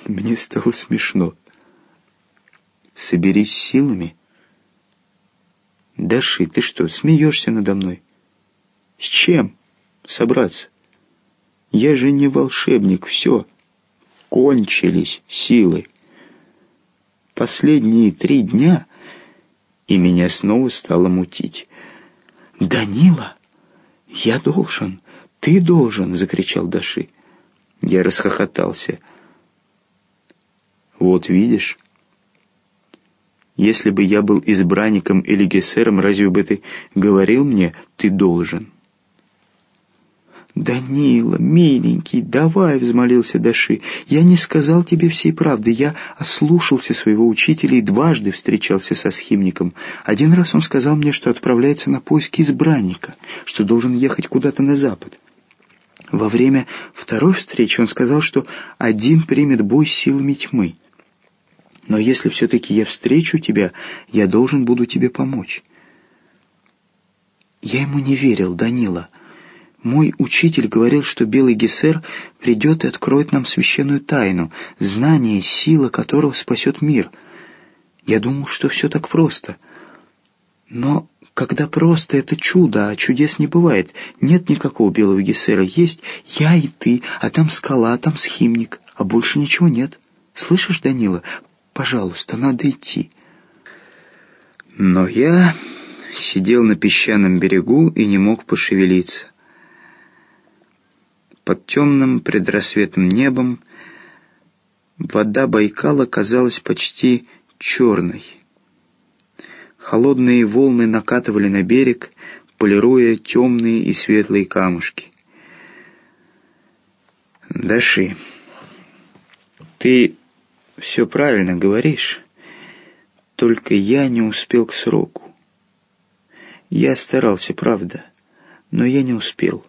Мне стало смешно. Соберись силами. Даши, ты что, смеешься надо мной? С чем собраться? Я же не волшебник, все. Кончились силы. Последние три дня, и меня снова стало мутить. «Данила, я должен, ты должен!» — закричал Даши. Я расхохотался. «Вот видишь, если бы я был избранником или гессером, разве бы ты говорил мне «ты должен»?» «Данила, миленький, давай!» — взмолился Даши. «Я не сказал тебе всей правды. Я ослушался своего учителя и дважды встречался со схимником. Один раз он сказал мне, что отправляется на поиски избранника, что должен ехать куда-то на запад. Во время второй встречи он сказал, что один примет бой силами тьмы. Но если все-таки я встречу тебя, я должен буду тебе помочь». Я ему не верил, Данила. Мой учитель говорил, что белый гессер придет и откроет нам священную тайну, знание, сила которого спасет мир. Я думал, что все так просто. Но когда просто это чудо, а чудес не бывает, нет никакого белого гессера, есть я и ты, а там скала, а там схимник, а больше ничего нет. Слышишь, Данила, пожалуйста, надо идти. Но я сидел на песчаном берегу и не мог пошевелиться. Под темным предрассветным небом вода Байкала казалась почти черной. Холодные волны накатывали на берег, полируя темные и светлые камушки. «Даши, ты все правильно говоришь, только я не успел к сроку. Я старался, правда, но я не успел.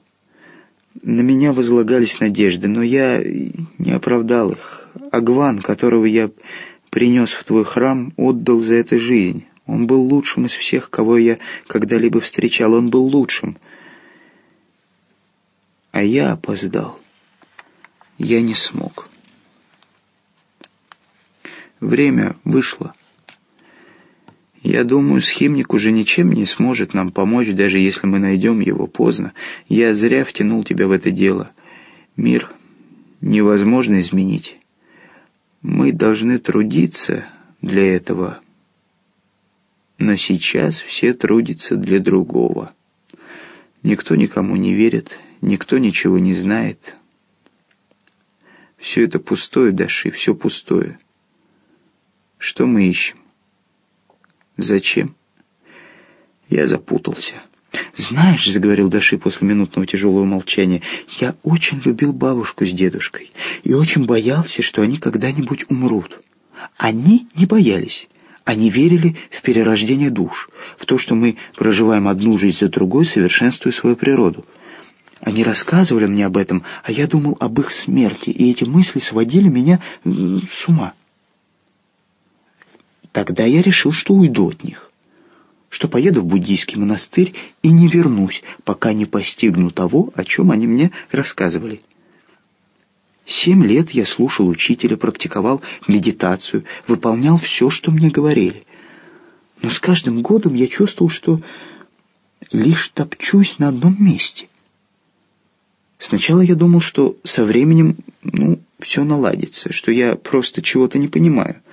На меня возлагались надежды, но я не оправдал их. Агван, которого я принес в твой храм, отдал за это жизнь. Он был лучшим из всех, кого я когда-либо встречал. Он был лучшим. А я опоздал. Я не смог. Время вышло. Я думаю, схимник уже ничем не сможет нам помочь, даже если мы найдем его поздно. Я зря втянул тебя в это дело. Мир невозможно изменить. Мы должны трудиться для этого. Но сейчас все трудятся для другого. Никто никому не верит, никто ничего не знает. Все это пустое, Даши, все пустое. Что мы ищем? Зачем? Я запутался. «Знаешь», — заговорил Даши после минутного тяжелого молчания, «я очень любил бабушку с дедушкой и очень боялся, что они когда-нибудь умрут. Они не боялись. Они верили в перерождение душ, в то, что мы проживаем одну жизнь за другой, совершенствуя свою природу. Они рассказывали мне об этом, а я думал об их смерти, и эти мысли сводили меня с ума. Тогда я решил, что уйду от них, что поеду в буддийский монастырь и не вернусь, пока не постигну того, о чем они мне рассказывали. Семь лет я слушал учителя, практиковал медитацию, выполнял все, что мне говорили. Но с каждым годом я чувствовал, что лишь топчусь на одном месте. Сначала я думал, что со временем, ну, все наладится, что я просто чего-то не понимаю —